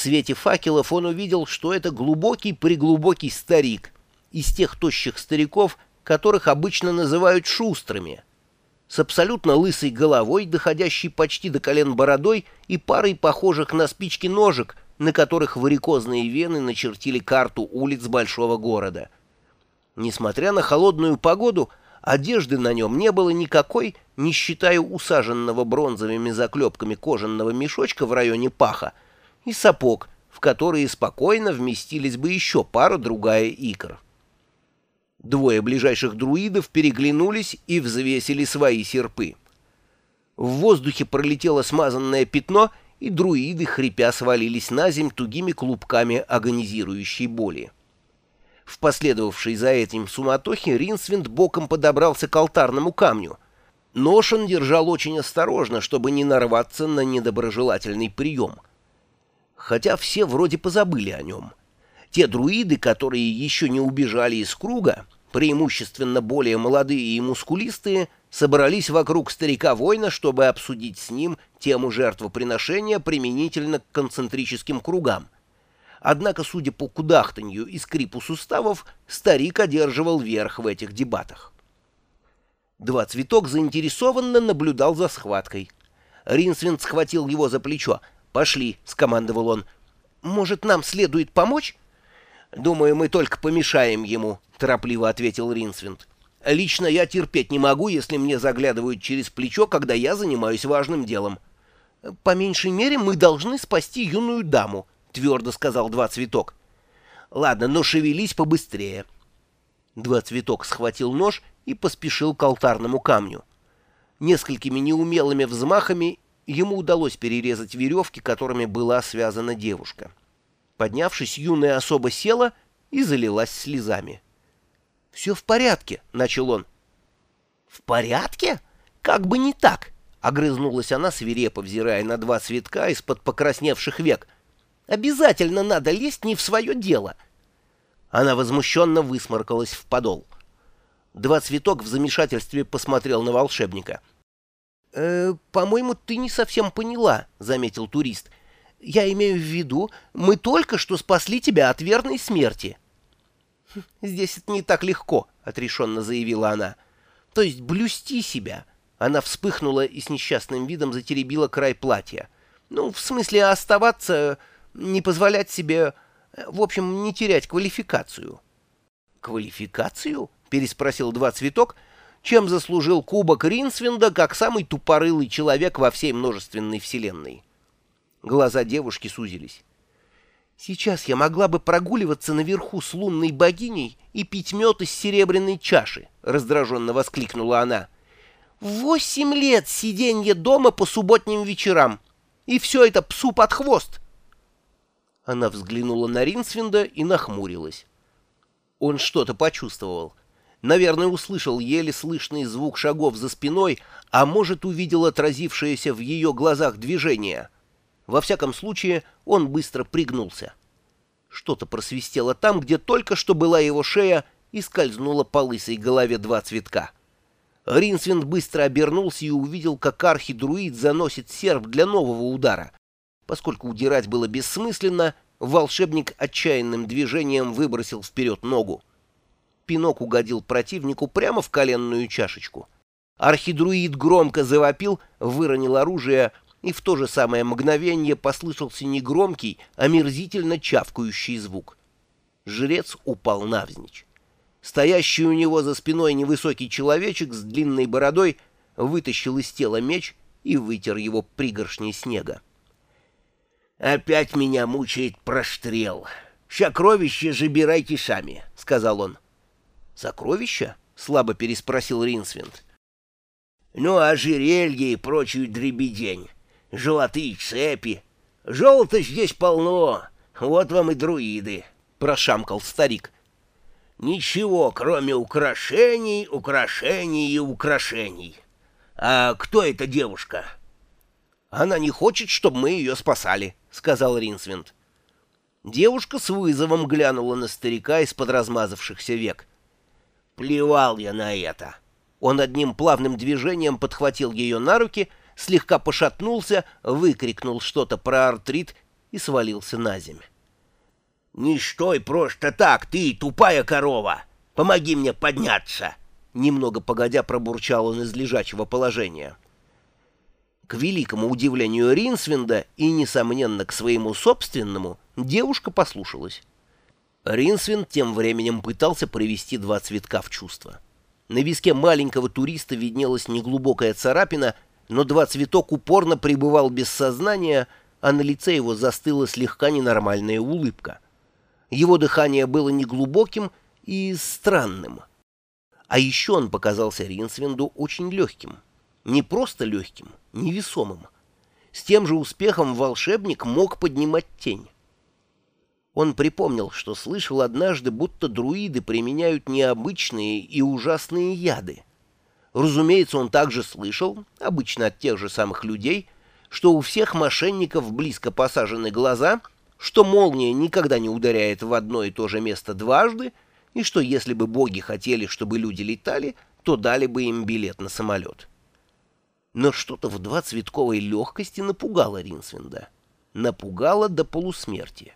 свете факелов он увидел, что это глубокий-преглубокий старик, из тех тощих стариков, которых обычно называют шустрыми, с абсолютно лысой головой, доходящей почти до колен бородой, и парой похожих на спички ножек, на которых варикозные вены начертили карту улиц большого города. Несмотря на холодную погоду, одежды на нем не было никакой, не считая усаженного бронзовыми заклепками кожаного мешочка в районе паха, и сапог, в которые спокойно вместились бы еще пара-другая икр. Двое ближайших друидов переглянулись и взвесили свои серпы. В воздухе пролетело смазанное пятно, и друиды, хрипя, свалились на земь тугими клубками агонизирующей боли. В последовавшей за этим суматохе Ринсвинд боком подобрался к алтарному камню. Нож он держал очень осторожно, чтобы не нарваться на недоброжелательный прием. Хотя все вроде позабыли о нем. Те друиды, которые еще не убежали из круга, преимущественно более молодые и мускулистые, собрались вокруг старика-воина, чтобы обсудить с ним тему жертвоприношения применительно к концентрическим кругам. Однако, судя по кудахтанью и скрипу суставов, старик одерживал верх в этих дебатах. Два цветок заинтересованно наблюдал за схваткой. Ринсвинд схватил его за плечо. «Пошли», — скомандовал он. «Может, нам следует помочь?» «Думаю, мы только помешаем ему», — торопливо ответил Ринсвинд. «Лично я терпеть не могу, если мне заглядывают через плечо, когда я занимаюсь важным делом». «По меньшей мере мы должны спасти юную даму», — твердо сказал Два Цветок. «Ладно, но шевелись побыстрее». Два Цветок схватил нож и поспешил к алтарному камню. Несколькими неумелыми взмахами ему удалось перерезать веревки, которыми была связана девушка. Поднявшись, юная особа села и залилась слезами. «Все в порядке», — начал он. «В порядке? Как бы не так!» — огрызнулась она, свирепо взирая на два цветка из-под покрасневших век. «Обязательно надо лезть не в свое дело!» Она возмущенно высморкалась в подол. Два цветок в замешательстве посмотрел на волшебника. «Э, «По-моему, ты не совсем поняла», — заметил турист. Я имею в виду, мы только что спасли тебя от верной смерти. Здесь это не так легко, отрешенно заявила она. То есть блюсти себя. Она вспыхнула и с несчастным видом затеребила край платья. Ну, в смысле оставаться, не позволять себе, в общем, не терять квалификацию. Квалификацию? переспросил два цветок, чем заслужил кубок Ринсвинда как самый тупорылый человек во всей множественной вселенной. Глаза девушки сузились. «Сейчас я могла бы прогуливаться наверху с лунной богиней и пить мед из серебряной чаши», — раздраженно воскликнула она. «Восемь лет сиденье дома по субботним вечерам, и все это псу под хвост!» Она взглянула на Ринсвинда и нахмурилась. Он что-то почувствовал. Наверное, услышал еле слышный звук шагов за спиной, а может, увидел отразившееся в ее глазах движение — во всяком случае, он быстро пригнулся. Что-то просвистело там, где только что была его шея, и скользнуло по лысой голове два цветка. Ринсвинд быстро обернулся и увидел, как архидруид заносит серп для нового удара. Поскольку удирать было бессмысленно, волшебник отчаянным движением выбросил вперед ногу. Пинок угодил противнику прямо в коленную чашечку. Архидруид громко завопил, выронил оружие, и в то же самое мгновение послышался негромкий, омерзительно чавкающий звук. Жрец упал навзничь. Стоящий у него за спиной невысокий человечек с длинной бородой вытащил из тела меч и вытер его пригоршней снега. «Опять меня мучает проштрел. Сокровища забирайте сами», — сказал он. «Сокровища?» — слабо переспросил Ринсвинд. «Ну, ожерелье и прочую дребедень золотые цепи. Золота здесь полно, вот вам и друиды, — прошамкал старик. Ничего, кроме украшений, украшений и украшений. А кто эта девушка? Она не хочет, чтобы мы ее спасали, — сказал Ринсвинд. Девушка с вызовом глянула на старика из-под размазавшихся век. Плевал я на это. Он одним плавным движением подхватил ее на руки — слегка пошатнулся, выкрикнул что-то про артрит и свалился на землю. «Не стой просто так, ты, тупая корова! Помоги мне подняться!» Немного погодя пробурчал он из лежачего положения. К великому удивлению Ринсвинда и, несомненно, к своему собственному, девушка послушалась. Ринсвинд тем временем пытался привести два цветка в чувство. На виске маленького туриста виднелась неглубокая царапина, но два цветок упорно пребывал без сознания, а на лице его застыла слегка ненормальная улыбка. Его дыхание было неглубоким и странным. А еще он показался Ринсвинду очень легким. Не просто легким, невесомым. С тем же успехом волшебник мог поднимать тень. Он припомнил, что слышал однажды, будто друиды применяют необычные и ужасные яды. Разумеется, он также слышал, обычно от тех же самых людей, что у всех мошенников близко посажены глаза, что молния никогда не ударяет в одно и то же место дважды, и что если бы боги хотели, чтобы люди летали, то дали бы им билет на самолет. Но что-то в два цветковой легкости напугало Ринсвинда. Напугало до полусмерти.